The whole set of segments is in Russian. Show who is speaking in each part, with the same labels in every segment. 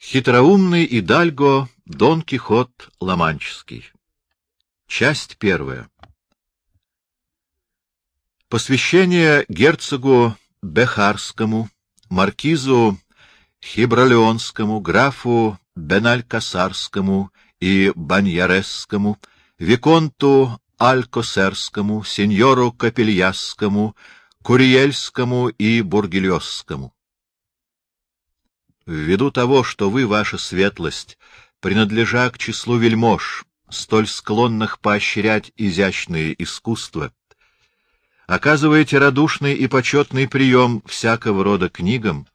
Speaker 1: Хитроумный Идальго Дон Кихот Ломанческий. Часть первая. Посвящение герцогу Бехарскому, маркизу Хибралеонскому, графу Беналькасарскому и Баньяресскому, виконту Алькосерскому, сеньору Капельясскому, Куриельскому и Бургельосскому. Ввиду того, что вы, ваша светлость, принадлежа к числу вельмож, столь склонных поощрять изящные искусства, оказываете радушный и почетный прием всякого рода книгам,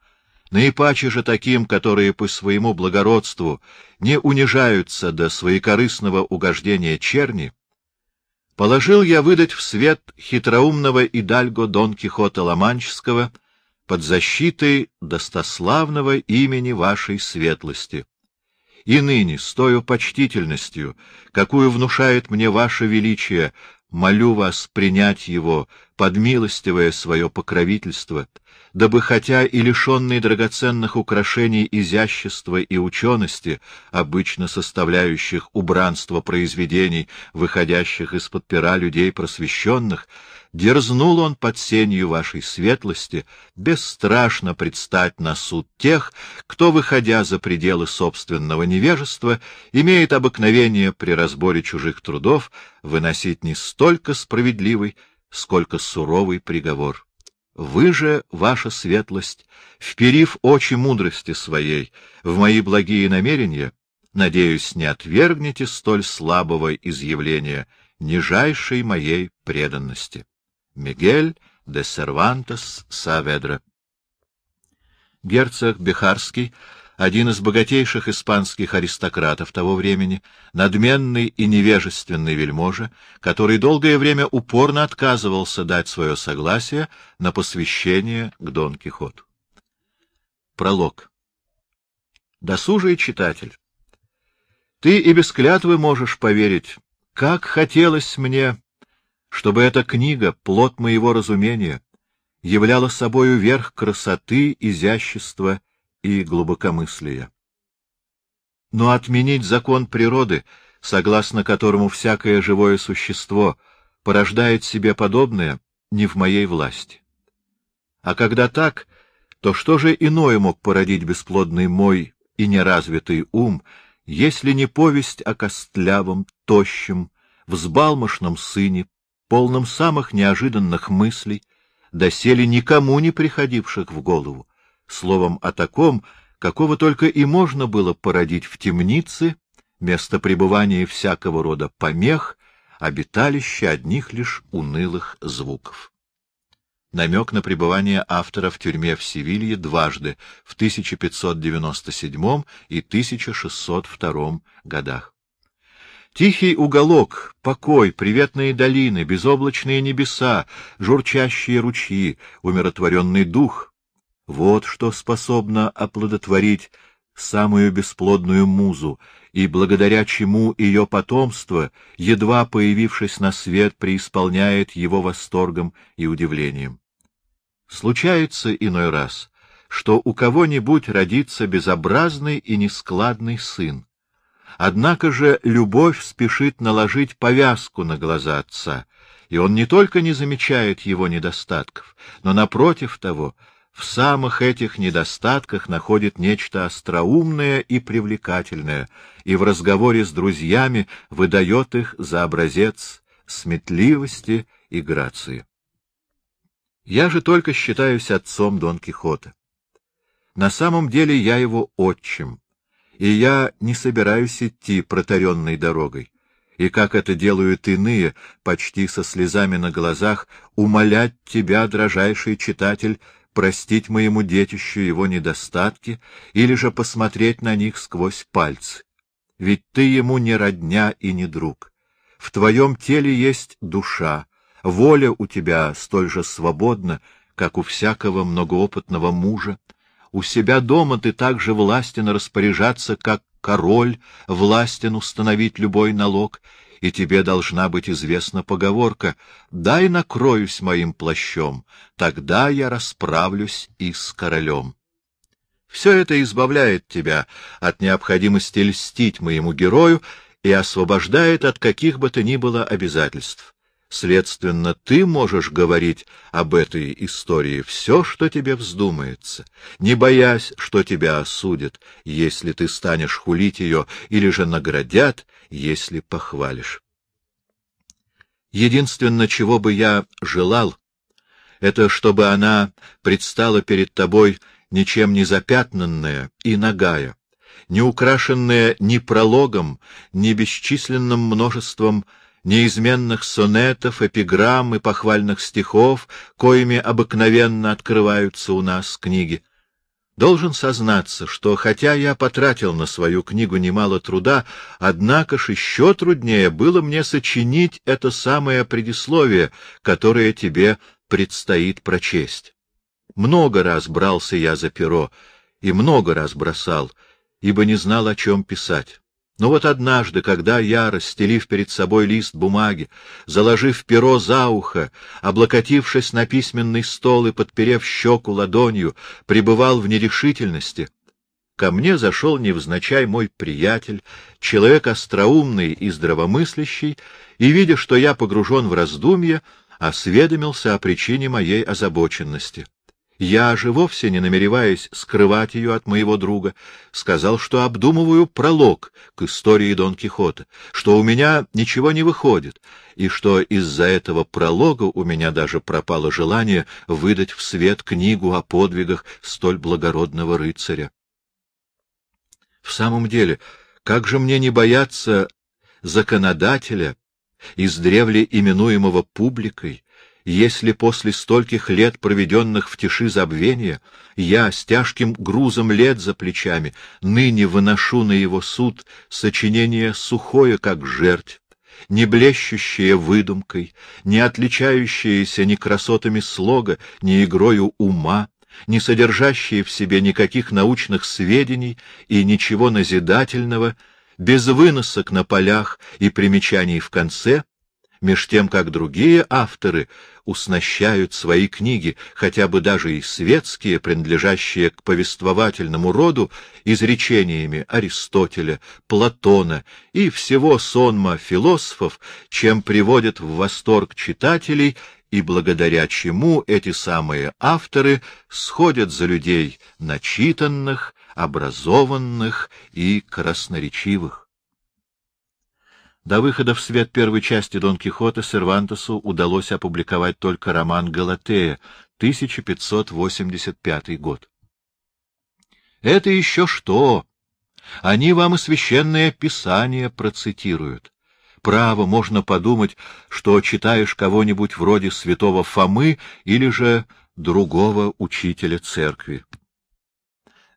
Speaker 1: наипаче же таким, которые по своему благородству не унижаются до своекорыстного угождения черни, положил я выдать в свет хитроумного идальго Дон Кихота Ломанческого — под защитой достославного имени вашей светлости. И ныне, с той почтительностью, какую внушает мне ваше величие, молю вас принять его под милостивое свое покровительство, дабы хотя и лишенный драгоценных украшений изящества и учености, обычно составляющих убранство произведений, выходящих из-под пера людей просвещенных, дерзнул он под сенью вашей светлости бесстрашно предстать на суд тех, кто, выходя за пределы собственного невежества, имеет обыкновение при разборе чужих трудов выносить не столько справедливый, сколько суровый приговор. Вы же, ваша светлость, вперив очи мудрости своей в мои благие намерения, надеюсь, не отвергнете столь слабого изъявления нижайшей моей преданности. Мигель де Сервантес Саведра. Герцог Бехарский, один из богатейших испанских аристократов того времени, надменный и невежественный вельможа, который долгое время упорно отказывался дать свое согласие на посвящение к Дон Кихоту. Пролог. Досужий читатель, ты и без клятвы можешь поверить, как хотелось мне чтобы эта книга, плод моего разумения, являла собою верх красоты, изящества и глубокомыслия. Но отменить закон природы, согласно которому всякое живое существо порождает себе подобное, не в моей власти. А когда так, то что же иное мог породить бесплодный мой и неразвитый ум, если не повесть о костлявом, тощем, взбалмошном сыне, полном самых неожиданных мыслей, доселе никому не приходивших в голову, словом, о таком, какого только и можно было породить в темнице, место пребывания всякого рода помех, обиталище одних лишь унылых звуков. Намек на пребывание автора в тюрьме в Севилье дважды, в 1597 и 1602 годах. Тихий уголок, покой, приветные долины, безоблачные небеса, журчащие ручьи, умиротворенный дух — вот что способно оплодотворить самую бесплодную музу, и благодаря чему ее потомство, едва появившись на свет, преисполняет его восторгом и удивлением. Случается иной раз, что у кого-нибудь родится безобразный и нескладный сын, Однако же любовь спешит наложить повязку на глаза отца, и он не только не замечает его недостатков, но, напротив того, в самых этих недостатках находит нечто остроумное и привлекательное, и в разговоре с друзьями выдает их за образец сметливости и грации. Я же только считаюсь отцом Дон Кихота. На самом деле я его отчим, и я не собираюсь идти протаренной дорогой, и, как это делают иные, почти со слезами на глазах, умолять тебя, дрожайший читатель, простить моему детищу его недостатки или же посмотреть на них сквозь пальцы. Ведь ты ему не родня и не друг. В твоем теле есть душа, воля у тебя столь же свободна, как у всякого многоопытного мужа, у себя дома ты так же властен распоряжаться, как король властен установить любой налог, и тебе должна быть известна поговорка «Дай накроюсь моим плащом, тогда я расправлюсь и с королем». Все это избавляет тебя от необходимости льстить моему герою и освобождает от каких бы то ни было обязательств. Следственно, ты можешь говорить об этой истории все, что тебе вздумается, не боясь, что тебя осудят, если ты станешь хулить ее, или же наградят, если похвалишь. Единственное, чего бы я желал, это чтобы она предстала перед тобой ничем не запятнанная и нагая, не украшенная ни прологом, ни бесчисленным множеством неизменных сонетов, эпиграмм и похвальных стихов, коими обыкновенно открываются у нас книги. Должен сознаться, что хотя я потратил на свою книгу немало труда, однако ж еще труднее было мне сочинить это самое предисловие, которое тебе предстоит прочесть. Много раз брался я за перо и много раз бросал, ибо не знал, о чем писать. Но вот однажды, когда я, расстелив перед собой лист бумаги, заложив перо за ухо, облокотившись на письменный стол и подперев щеку ладонью, пребывал в нерешительности, ко мне зашел невзначай мой приятель, человек остроумный и здравомыслящий, и, видя, что я погружен в раздумья, осведомился о причине моей озабоченности. Я же, вовсе не намереваясь скрывать ее от моего друга, сказал, что обдумываю пролог к истории Дон Кихота, что у меня ничего не выходит, и что из-за этого пролога у меня даже пропало желание выдать в свет книгу о подвигах столь благородного рыцаря. В самом деле, как же мне не бояться законодателя, издревле именуемого публикой, если после стольких лет, проведенных в тиши забвения, я с тяжким грузом лет за плечами ныне выношу на его суд сочинение сухое, как жерть, не блещущее выдумкой, не отличающееся ни красотами слога, ни игрою ума, не содержащее в себе никаких научных сведений и ничего назидательного, без выносок на полях и примечаний в конце, меж тем как другие авторы уснащают свои книги, хотя бы даже и светские, принадлежащие к повествовательному роду, изречениями Аристотеля, Платона и всего сонма философов, чем приводят в восторг читателей и благодаря чему эти самые авторы сходят за людей начитанных, образованных и красноречивых. До выхода в свет первой части Дон Кихота Сервантесу удалось опубликовать только роман «Галатея», 1585 год. Это еще что? Они вам и священное писание процитируют. Право, можно подумать, что читаешь кого-нибудь вроде святого Фомы или же другого учителя церкви.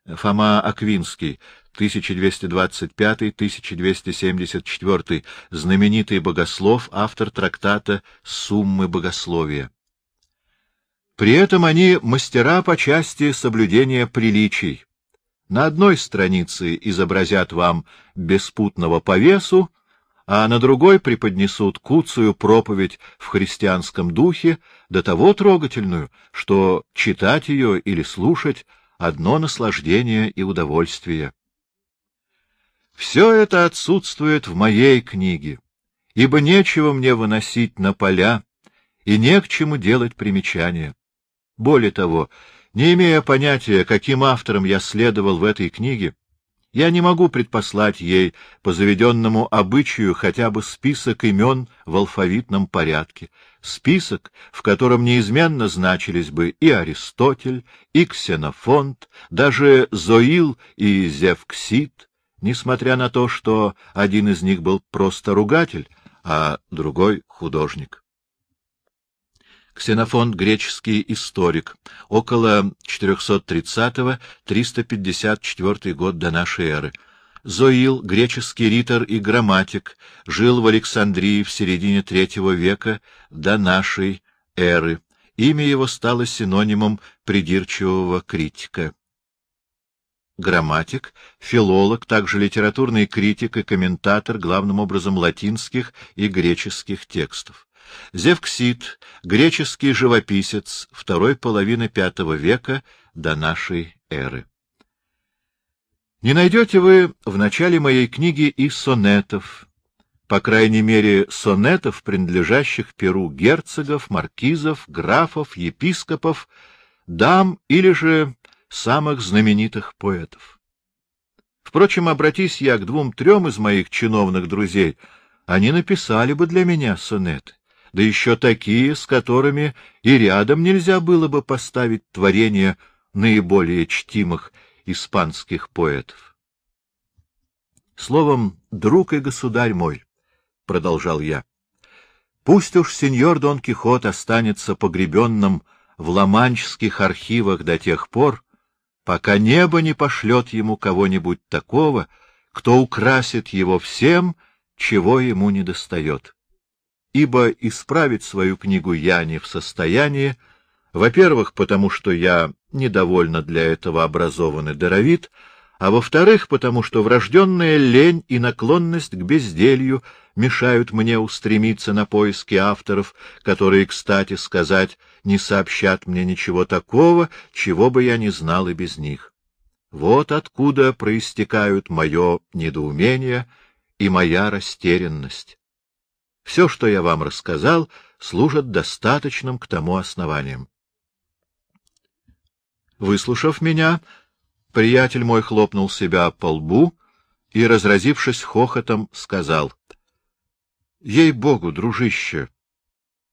Speaker 1: Фома Аквинский, 1225-1274, знаменитый богослов, автор трактата «Суммы богословия». При этом они мастера по части соблюдения приличий. На одной странице изобразят вам беспутного повесу, а на другой преподнесут куцую проповедь в христианском духе, до того трогательную, что читать ее или слушать — одно наслаждение и удовольствие. Все это отсутствует в моей книге, ибо нечего мне выносить на поля и не к чему делать примечания. Более того, не имея понятия, каким автором я следовал в этой книге, я не могу предпослать ей по заведенному обычаю хотя бы список имен в алфавитном порядке, список, в котором неизменно значились бы и Аристотель, и Ксенофонт, даже Зоил и Зевксид, несмотря на то, что один из них был просто ругатель, а другой — художник. Ксенофонт — греческий историк, около 430-354 год до нашей эры. Зоил, греческий ритор и грамматик, жил в Александрии в середине третьего века до нашей эры. Имя его стало синонимом придирчивого критика грамматик, филолог, также литературный критик и комментатор, главным образом латинских и греческих текстов. Зевксид, греческий живописец второй половины V века до нашей эры. Не найдете вы в начале моей книги и сонетов, по крайней мере, сонетов, принадлежащих перу герцогов, маркизов, графов, епископов, дам или же самых знаменитых поэтов. Впрочем, обратись я к двум-трем из моих чиновных друзей, они написали бы для меня сонеты, да еще такие, с которыми и рядом нельзя было бы поставить творение наиболее чтимых испанских поэтов. Словом, друг и государь мой, — продолжал я, — пусть уж сеньор Дон Кихот останется погребенным в ламанчских архивах до тех пор, пока небо не пошлет ему кого-нибудь такого, кто украсит его всем, чего ему недостает. Ибо исправить свою книгу я не в состоянии, во-первых, потому что я недовольно для этого образован и даровит, а во-вторых, потому что врожденная лень и наклонность к безделью мешают мне устремиться на поиски авторов, которые, кстати сказать, не сообщат мне ничего такого, чего бы я не знал и без них. Вот откуда проистекают мое недоумение и моя растерянность. Все, что я вам рассказал, служит достаточным к тому основанием. Выслушав меня, приятель мой хлопнул себя по лбу и, разразившись хохотом, сказал, — Ей-богу, дружище,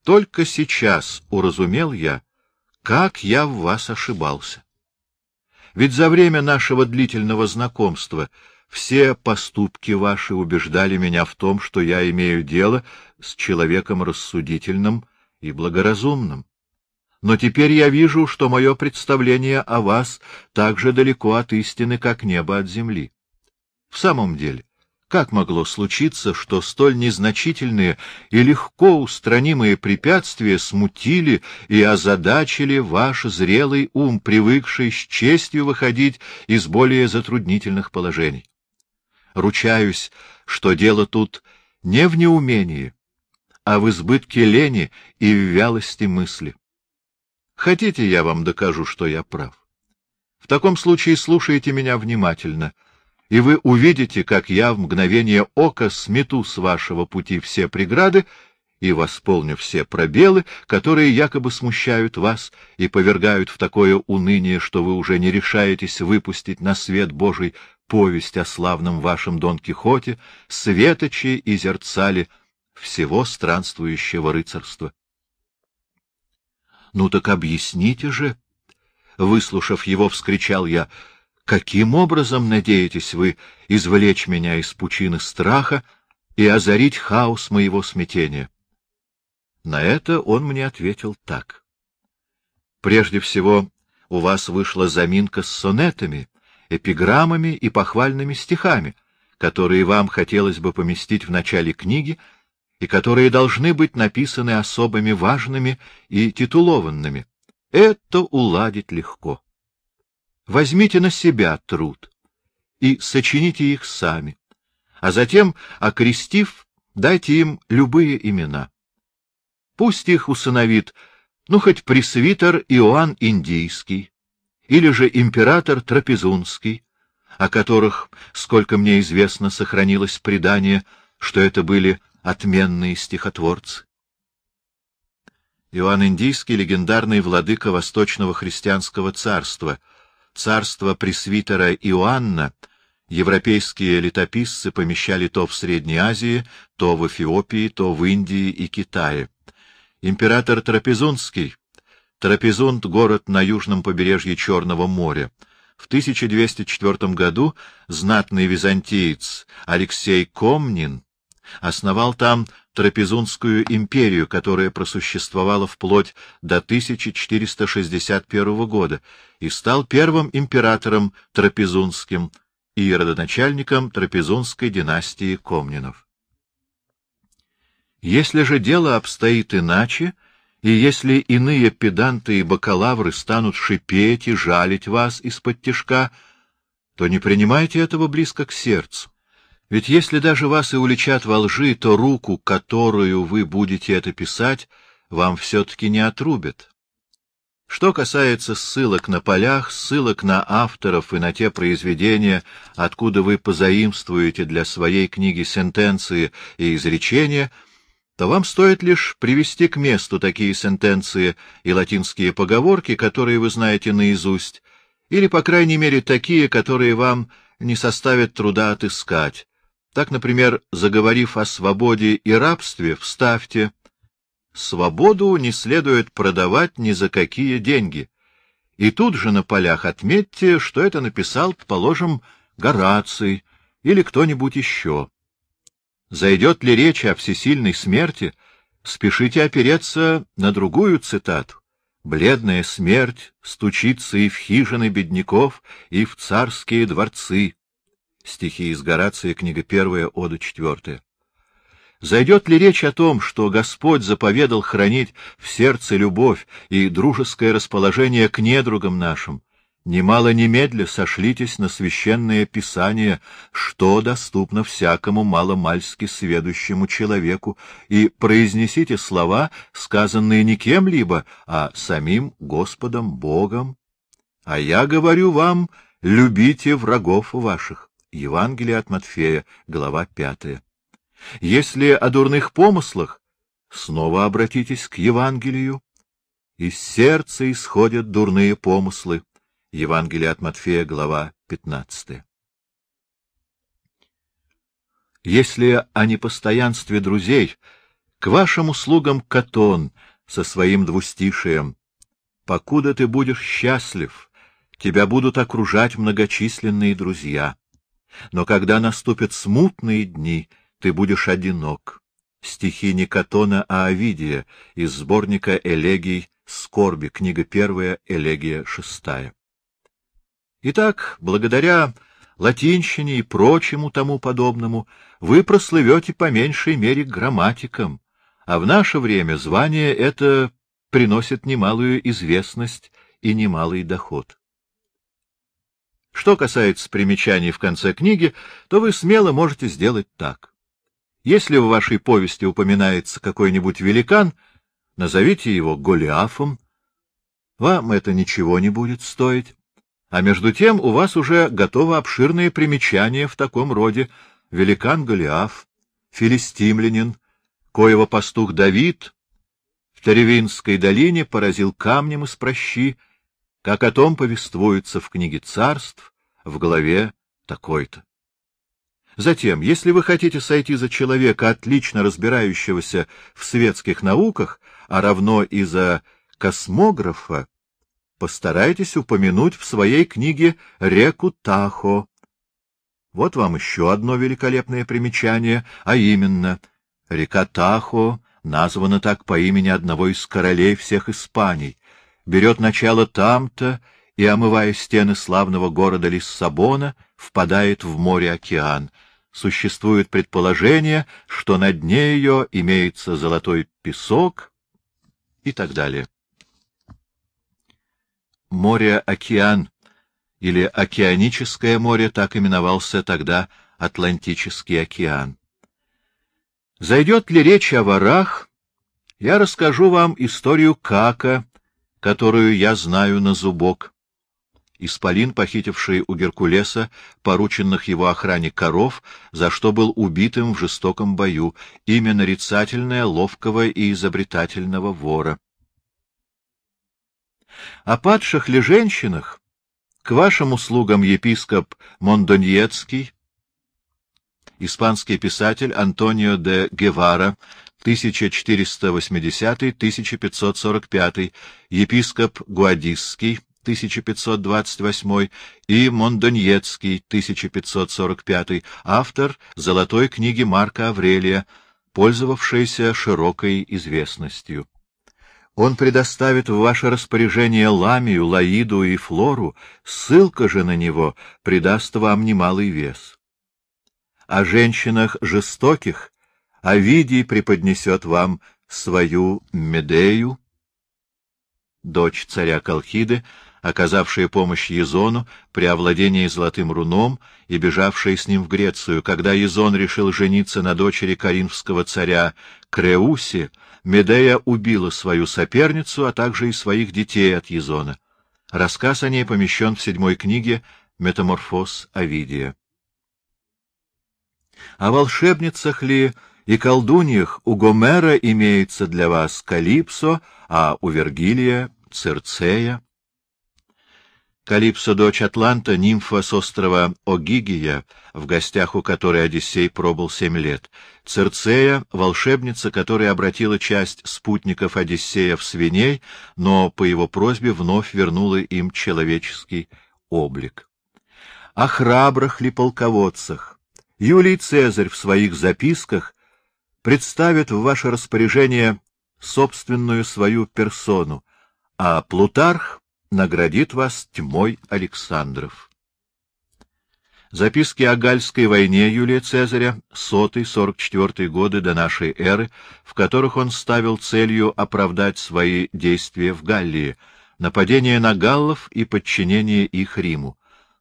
Speaker 1: только сейчас уразумел я, как я в вас ошибался. Ведь за время нашего длительного знакомства все поступки ваши убеждали меня в том, что я имею дело с человеком рассудительным и благоразумным но теперь я вижу, что мое представление о вас так же далеко от истины, как небо от земли. В самом деле, как могло случиться, что столь незначительные и легко устранимые препятствия смутили и озадачили ваш зрелый ум, привыкший с честью выходить из более затруднительных положений? Ручаюсь, что дело тут не в неумении, а в избытке лени и в вялости мысли. Хотите, я вам докажу, что я прав? В таком случае слушайте меня внимательно, и вы увидите, как я в мгновение ока смету с вашего пути все преграды и восполню все пробелы, которые якобы смущают вас и повергают в такое уныние, что вы уже не решаетесь выпустить на свет Божий повесть о славном вашем Дон Кихоте, светоче и зерцале всего странствующего рыцарства. Ну так объясните же. Выслушав его, вскричал я, каким образом надеетесь вы извлечь меня из пучины страха и озарить хаос моего смятения? На это он мне ответил так. Прежде всего, у вас вышла заминка с сонетами, эпиграммами и похвальными стихами, которые вам хотелось бы поместить в начале книги, и которые должны быть написаны особыми важными и титулованными. Это уладить легко. Возьмите на себя труд и сочините их сами, а затем, окрестив, дайте им любые имена. Пусть их усыновит, ну, хоть пресвитер Иоанн Индийский, или же император Трапезунский, о которых, сколько мне известно, сохранилось предание, что это были отменные стихотворцы. Иоанн Индийский — легендарный владыка Восточного христианского царства, царство пресвитера Иоанна, европейские летописцы помещали то в Средней Азии, то в Эфиопии, то в Индии и Китае. Император Трапезунский, Трапезунд — город на южном побережье Черного моря, в 1204 году знатный византиец Алексей Комнин основал там Трапезунскую империю, которая просуществовала вплоть до 1461 года, и стал первым императором Трапезунским и родоначальником Трапезунской династии Комнинов. Если же дело обстоит иначе, и если иные педанты и бакалавры станут шипеть и жалить вас из-под тишка, то не принимайте этого близко к сердцу. Ведь если даже вас и уличат во лжи, то руку, которую вы будете это писать, вам все-таки не отрубят. Что касается ссылок на полях, ссылок на авторов и на те произведения, откуда вы позаимствуете для своей книги сентенции и изречения, то вам стоит лишь привести к месту такие сентенции и латинские поговорки, которые вы знаете наизусть, или, по крайней мере, такие, которые вам не составит труда отыскать. Так, например, заговорив о свободе и рабстве, вставьте Свободу не следует продавать ни за какие деньги. И тут же на полях отметьте, что это написал, положим, Гораций или кто-нибудь еще. Зайдет ли речь о всесильной смерти, спешите опереться на другую цитату. Бледная смерть стучится и в хижины бедняков, и в царские дворцы. Стихи из Горация, книга первая, ода четвертая. Зайдет ли речь о том, что Господь заповедал хранить в сердце любовь и дружеское расположение к недругам нашим? Немало немедля сошлитесь на священное писание, что доступно всякому маломальски сведущему человеку, и произнесите слова, сказанные не кем-либо, а самим Господом Богом. А я говорю вам, любите врагов ваших. Евангелие от Матфея, глава пятая. Если о дурных помыслах, снова обратитесь к Евангелию. Из сердца исходят дурные помыслы. Евангелие от Матфея, глава 15. Если о непостоянстве друзей, к вашим услугам Катон со своим двустишием. Покуда ты будешь счастлив, тебя будут окружать многочисленные друзья. Но когда наступят смутные дни — ты будешь одинок. Стихи не Катона, а Овидия из сборника элегий «Скорби», книга первая, элегия шестая. Итак, благодаря латинщине и прочему тому подобному, вы прослывете по меньшей мере грамматиком, а в наше время звание это приносит немалую известность и немалый доход. Что касается примечаний в конце книги, то вы смело можете сделать так. Если в вашей повести упоминается какой-нибудь великан, назовите его Голиафом. Вам это ничего не будет стоить. А между тем у вас уже готово обширное примечание в таком роде. Великан Голиаф, филистимлянин, коего пастух Давид в Теревинской долине поразил камнем из прощи, как о том повествуется в книге царств в главе такой-то. Затем, если вы хотите сойти за человека, отлично разбирающегося в светских науках, а равно и за космографа, постарайтесь упомянуть в своей книге реку Тахо. Вот вам еще одно великолепное примечание, а именно, река Тахо названа так по имени одного из королей всех Испаний, берет начало там-то и, омывая стены славного города Лиссабона, впадает в море-океан. Существует предположение, что на дне ее имеется золотой песок и так далее. Море-океан или Океаническое море так именовался тогда Атлантический океан. Зайдет ли речь о ворах, я расскажу вам историю Кака, которую я знаю на зубок. Исполин, похитивший у Геркулеса порученных его охране коров, за что был убитым в жестоком бою, имя нарицательное ловкого и изобретательного вора. О падших ли женщинах к вашим услугам епископ Мондоньецкий, испанский писатель Антонио де Гевара, 1480-1545, епископ Гуадисский, 1528 и Мондоньецкий, 1545, автор «Золотой книги Марка Аврелия», пользовавшейся широкой известностью. Он предоставит в ваше распоряжение Ламию, Лаиду и Флору, ссылка же на него придаст вам немалый вес. О женщинах жестоких Овидий преподнесет вам свою Медею, дочь царя Колхиды, оказавшая помощь Езону при овладении золотым руном и бежавшая с ним в Грецию, когда Езон решил жениться на дочери коринфского царя Креусе, Медея убила свою соперницу, а также и своих детей от Езона. Рассказ о ней помещен в седьмой книге «Метаморфоз Овидия». О волшебницах ли и колдуньях у Гомера имеется для вас Калипсо, а у Вергилия — Цирцея? Калипсо — дочь Атланта, нимфа с острова Огигия, в гостях у которой Одиссей пробыл семь лет. Цирцея — волшебница, которая обратила часть спутников Одиссея в свиней, но по его просьбе вновь вернула им человеческий облик. О храбрых ли полководцах? Юлий Цезарь в своих записках представит в ваше распоряжение собственную свою персону, а Плутарх наградит вас тьмой Александров. Записки о Гальской войне Юлия Цезаря, сотый, сорок четвертый годы до нашей эры, в которых он ставил целью оправдать свои действия в Галлии, нападение на галлов и подчинение их Риму.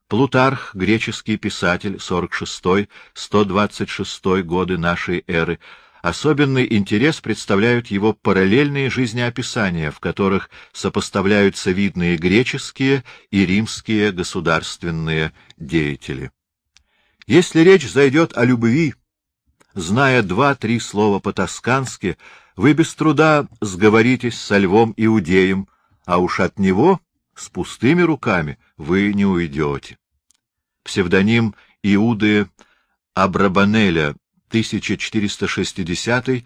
Speaker 1: Плутарх, греческий писатель, 46-126 годы нашей эры, Особенный интерес представляют его параллельные жизнеописания, в которых сопоставляются видные греческие и римские государственные деятели. Если речь зайдет о любви, зная два-три слова по-тоскански, вы без труда сговоритесь со львом Иудеем, а уж от него с пустыми руками вы не уйдете. Псевдоним Иуды Абрабанеля 1460 э,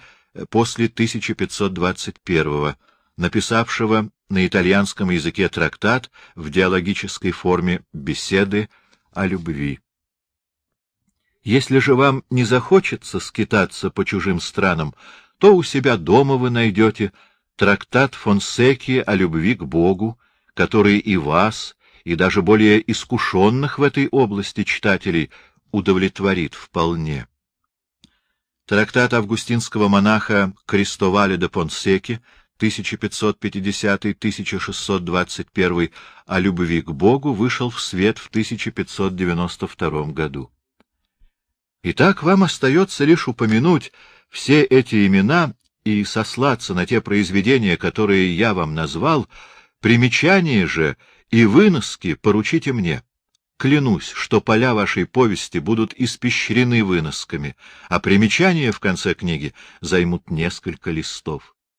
Speaker 1: после 1521 написавшего на итальянском языке трактат в диалогической форме беседы о любви. Если же вам не захочется скитаться по чужим странам, то у себя дома вы найдете трактат Фонсеки о любви к Богу, который и вас, и даже более искушенных в этой области читателей удовлетворит вполне. Трактат августинского монаха Крестовали де Понсеки 1550-1621 о любви к Богу вышел в свет в 1592 году. Итак, вам остается лишь упомянуть все эти имена и сослаться на те произведения, которые я вам назвал, примечания же и выноски поручите мне. Клянусь, что поля вашей повести будут испещрены выносками, а примечания в конце книги займут несколько листов.